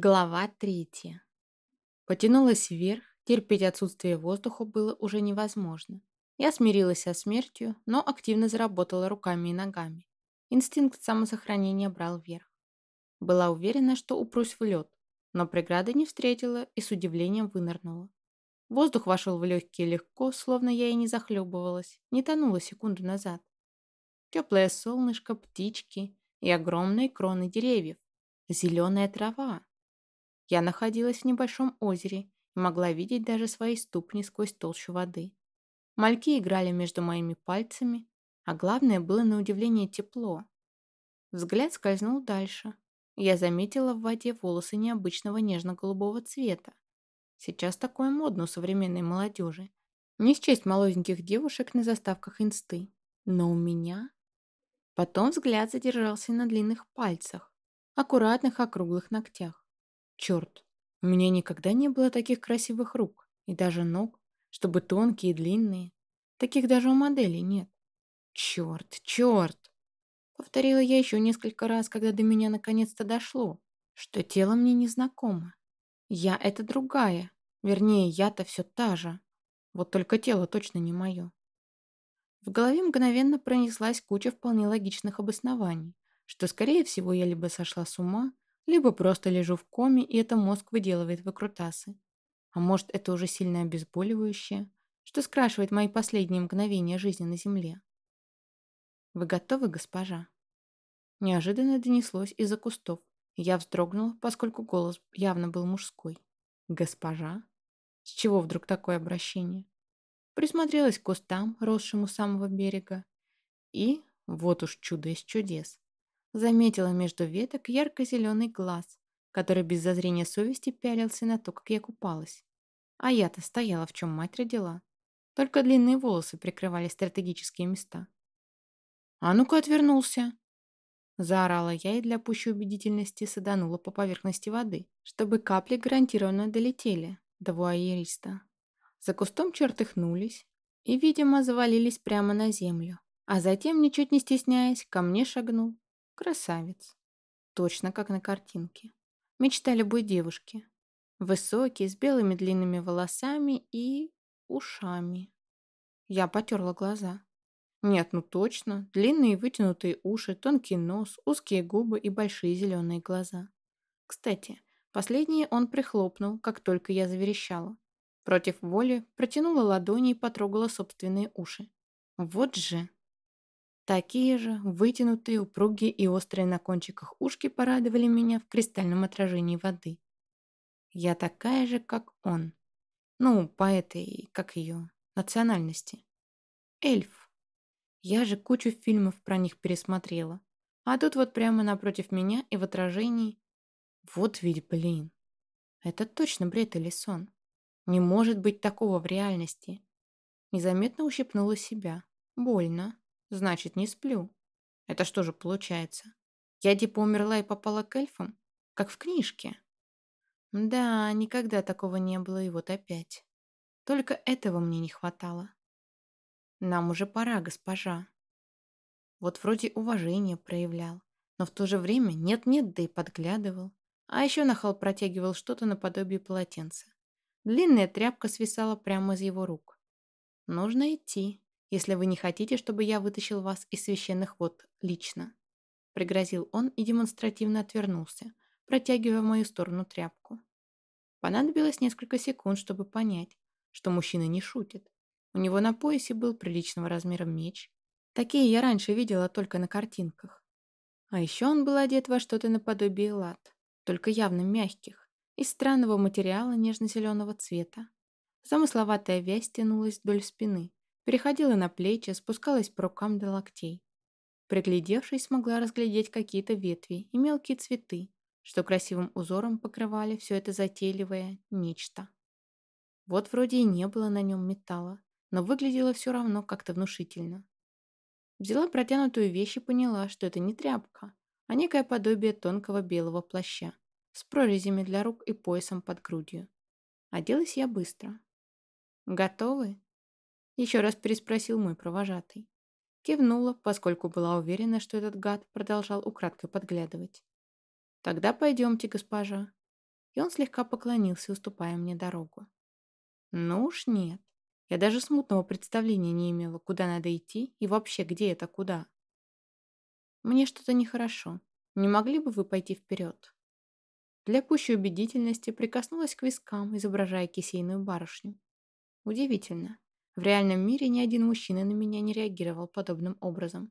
Глава третья. Потянулась вверх, терпеть отсутствие воздуха было уже невозможно. Я смирилась со смертью, но активно заработала руками и ногами. Инстинкт самосохранения брал вверх. Была уверена, что упрусь в лед, но преграды не встретила и с удивлением вынырнула. Воздух вошел в легкие легко, словно я и не захлебывалась, не тонула секунду назад. Теплое солнышко, птички и огромные кроны деревьев. Зеленая трава. Я находилась в небольшом озере и могла видеть даже свои ступни сквозь толщу воды. Мальки играли между моими пальцами, а главное было на удивление тепло. Взгляд скользнул дальше. Я заметила в воде волосы необычного нежно-голубого цвета. Сейчас такое модно у современной молодежи. Не счесть молоденьких девушек на заставках инсты. Но у меня... Потом взгляд задержался на длинных пальцах, аккуратных округлых ногтях. Черт, у меня никогда не было таких красивых рук и даже ног, чтобы тонкие и длинные. Таких даже у моделей нет. Черт, черт! Повторила я еще несколько раз, когда до меня наконец-то дошло, что тело мне незнакомо. Я — это другая. Вернее, я-то все та же. Вот только тело точно не мое. В голове мгновенно пронеслась куча вполне логичных обоснований, что, скорее всего, я либо сошла с ума, либо просто лежу в коме, и это мозг выделывает выкрутасы. А может, это уже сильное обезболивающее, что скрашивает мои последние мгновения жизни на земле. «Вы готовы, госпожа?» Неожиданно донеслось из-за кустов. Я вздрогнула, поскольку голос явно был мужской. «Госпожа?» С чего вдруг такое обращение? Присмотрелась к кустам, росшим у самого берега. И, вот уж чудо из чудес, Заметила между веток ярко-зеленый глаз, который без зазрения совести пялился на то, как я купалась. А я-то стояла, в чем мать родила. Только длинные волосы прикрывали стратегические места. «А ну-ка отвернулся!» Заорала я и для пущей убедительности саданула по поверхности воды, чтобы капли гарантированно долетели до вуайериста. За кустом чертыхнулись и, видимо, завалились прямо на землю. А затем, ничуть не стесняясь, ко мне шагнул Красавец. Точно как на картинке. Мечта любой девушки. Высокий, с белыми длинными волосами и... ушами. Я потерла глаза. Нет, ну точно. Длинные вытянутые уши, тонкий нос, узкие губы и большие зеленые глаза. Кстати, последнее он прихлопнул, как только я заверещала. Против воли протянула ладони и потрогала собственные уши. Вот же... Такие же, вытянутые, упругие и острые на кончиках ушки порадовали меня в кристальном отражении воды. Я такая же, как он. Ну, по этой, как ее, национальности. Эльф. Я же кучу фильмов про них пересмотрела. А тут вот прямо напротив меня и в отражении... Вот ведь, блин. Это точно бред или сон. Не может быть такого в реальности. Незаметно ущипнула себя. Больно. Значит, не сплю. Это что же получается? Я типа умерла и попала к эльфам? Как в книжке? Да, никогда такого не было, и вот опять. Только этого мне не хватало. Нам уже пора, госпожа. Вот вроде уважение проявлял, но в то же время нет-нет, да и подглядывал. А еще нахал протягивал что-то наподобие полотенца. Длинная тряпка свисала прямо из его рук. Нужно идти если вы не хотите, чтобы я вытащил вас из священных вод лично», — пригрозил он и демонстративно отвернулся, протягивая в мою сторону тряпку. Понадобилось несколько секунд, чтобы понять, что мужчина не шутит. У него на поясе был приличного размера меч. Такие я раньше видела только на картинках. А еще он был одет во что-то наподобие лад, только явно мягких, из странного материала нежно-зеленого цвета. Замысловатая вязь тянулась вдоль спины, переходила на плечи, спускалась по рукам до локтей. Приглядевшись, смогла разглядеть какие-то ветви и мелкие цветы, что красивым узором покрывали все это затейливое нечто. Вот вроде и не было на нем металла, но выглядело все равно как-то внушительно. Взяла протянутую вещь и поняла, что это не тряпка, а некое подобие тонкого белого плаща с прорезями для рук и поясом под грудью. Оделась я быстро. «Готовы?» Еще раз переспросил мой провожатый. Кивнула, поскольку была уверена, что этот гад продолжал украдкой подглядывать. «Тогда пойдемте, госпожа». и он слегка поклонился, уступая мне дорогу. Ну уж нет. Я даже смутного представления не имела, куда надо идти и вообще, где это куда. Мне что-то нехорошо. Не могли бы вы пойти вперед? Для пущей убедительности прикоснулась к вискам, изображая кисейную барышню. Удивительно. В реальном мире ни один мужчина на меня не реагировал подобным образом.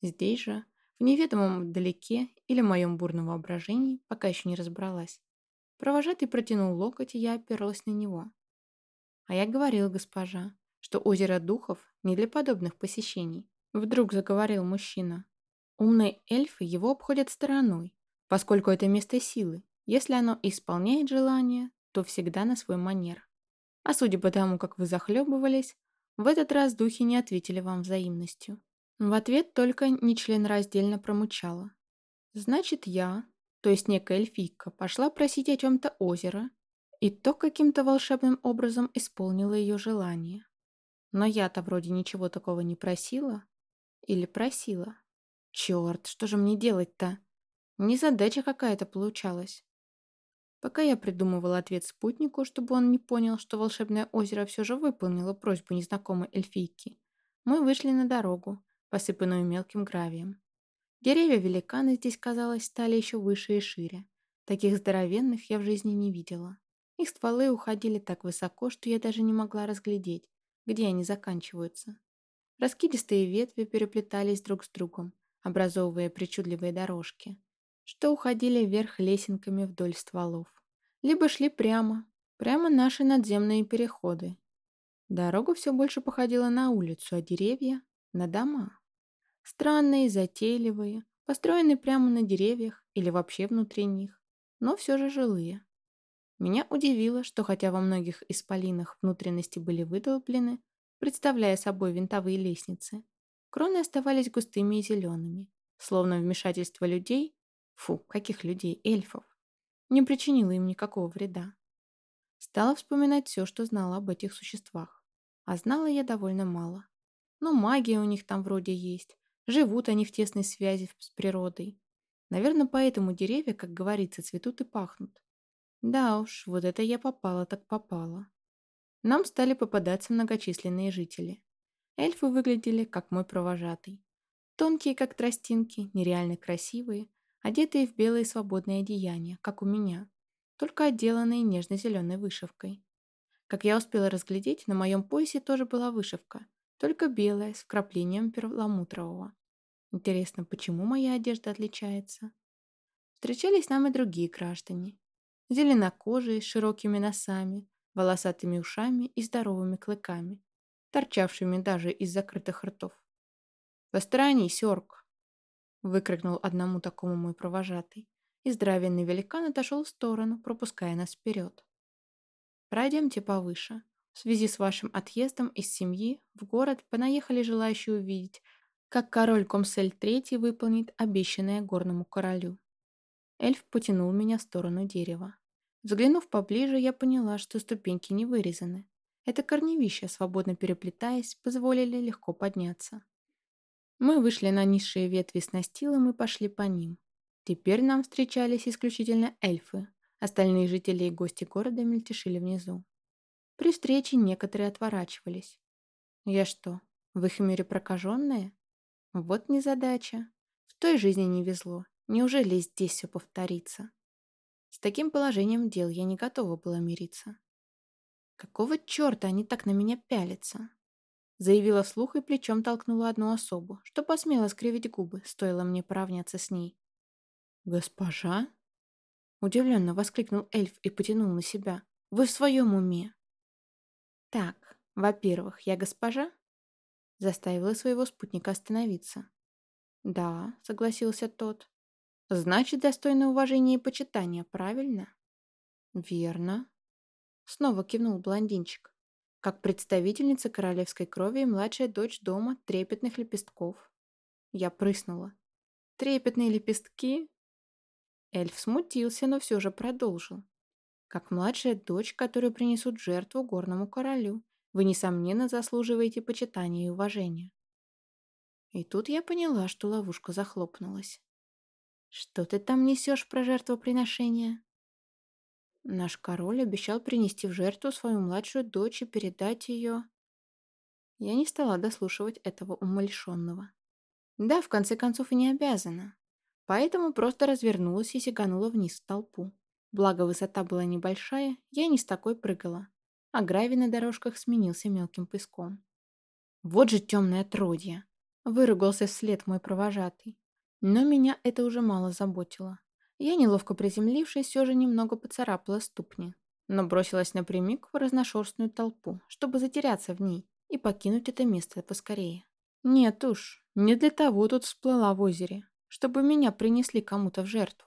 Здесь же, в неведомом вдалеке или моем бурном воображении, пока еще не разобралась. Провожатый протянул локоть, и я оперлась на него. А я говорил, госпожа, что озеро духов не для подобных посещений. Вдруг заговорил мужчина. Умные эльфы его обходят стороной, поскольку это место силы. Если оно исполняет желание, то всегда на свой манер. А судя по тому, как вы захлебывались, в этот раз духи не ответили вам взаимностью. В ответ только нечленораздельно промычала. Значит, я, то есть некая эльфийка, пошла просить о чем-то озеро, и то каким-то волшебным образом исполнила ее желание. Но я-то вроде ничего такого не просила. Или просила. Черт, что же мне делать-то? Незадача какая-то получалась. Пока я придумывала ответ спутнику, чтобы он не понял, что волшебное озеро все же выполнило просьбу незнакомой эльфийки, мы вышли на дорогу, посыпанную мелким гравием. Деревья-великаны здесь, казалось, стали еще выше и шире. Таких здоровенных я в жизни не видела. Их стволы уходили так высоко, что я даже не могла разглядеть, где они заканчиваются. Раскидистые ветви переплетались друг с другом, образовывая причудливые дорожки что уходили вверх лесенками вдоль стволов. Либо шли прямо, прямо наши надземные переходы. Дорога все больше походила на улицу, а деревья — на дома. Странные, затейливые, построенные прямо на деревьях или вообще внутри них, но все же жилые. Меня удивило, что хотя во многих исполинах внутренности были выдолблены, представляя собой винтовые лестницы, кроны оставались густыми и зелеными, словно вмешательство людей Фу, каких людей, эльфов. Не причинила им никакого вреда. Стала вспоминать все, что знала об этих существах. А знала я довольно мало. Но магия у них там вроде есть. Живут они в тесной связи с природой. Наверное, поэтому деревья, как говорится, цветут и пахнут. Да уж, вот это я попала так попала. Нам стали попадаться многочисленные жители. Эльфы выглядели, как мой провожатый. Тонкие, как тростинки, нереально красивые, одетые в белые свободные одеяния, как у меня, только отделанные нежно-зеленой вышивкой. Как я успела разглядеть, на моем поясе тоже была вышивка, только белая, с вкраплением перламутрового. Интересно, почему моя одежда отличается? Встречались нам и другие граждане. Зеленокожие, с широкими носами, волосатыми ушами и здоровыми клыками, торчавшими даже из закрытых ртов. «Посторонись, орк!» Выкрикнул одному такому мой провожатый, и здравенный великан отошел в сторону, пропуская нас вперед. «Пройдемте повыше. В связи с вашим отъездом из семьи в город понаехали желающие увидеть, как король Комсель III выполнит обещанное горному королю». Эльф потянул меня в сторону дерева. Взглянув поближе, я поняла, что ступеньки не вырезаны. Это корневища, свободно переплетаясь, позволили легко подняться. Мы вышли на низшие ветви с настилом и пошли по ним. Теперь нам встречались исключительно эльфы. Остальные жители и гости города мельтешили внизу. При встрече некоторые отворачивались. Я что, в их мире прокаженная? Вот незадача. В той жизни не везло. Неужели здесь все повторится? С таким положением дел я не готова была мириться. Какого черта они так на меня пялятся? Заявила вслух и плечом толкнула одну особу, что посмела скривить губы, стоило мне поравняться с ней. «Госпожа?» Удивленно воскликнул эльф и потянул на себя. «Вы в своем уме?» «Так, во-первых, я госпожа?» Заставила своего спутника остановиться. «Да», — согласился тот. «Значит, достойно уважения и почитания, правильно?» «Верно», — снова кивнул блондинчик как представительница королевской крови и младшая дочь дома трепетных лепестков. Я прыснула. Трепетные лепестки? Эльф смутился, но все же продолжил. Как младшая дочь, которую принесут жертву горному королю, вы, несомненно, заслуживаете почитания и уважения. И тут я поняла, что ловушка захлопнулась. «Что ты там несешь про жертвоприношение?» Наш король обещал принести в жертву свою младшую дочь и передать ее... Я не стала дослушивать этого умалишенного. Да, в конце концов, и не обязана. Поэтому просто развернулась и сиганула вниз в толпу. Благо, высота была небольшая, я не с такой прыгала. А гравий на дорожках сменился мелким песком. Вот же темное отродье! Выругался вслед мой провожатый. Но меня это уже мало заботило. Я, неловко приземлившись, все же немного поцарапала ступни, но бросилась напрямик в разношерстную толпу, чтобы затеряться в ней и покинуть это место поскорее. Нет уж, не для того тут всплыла в озере, чтобы меня принесли кому-то в жертву.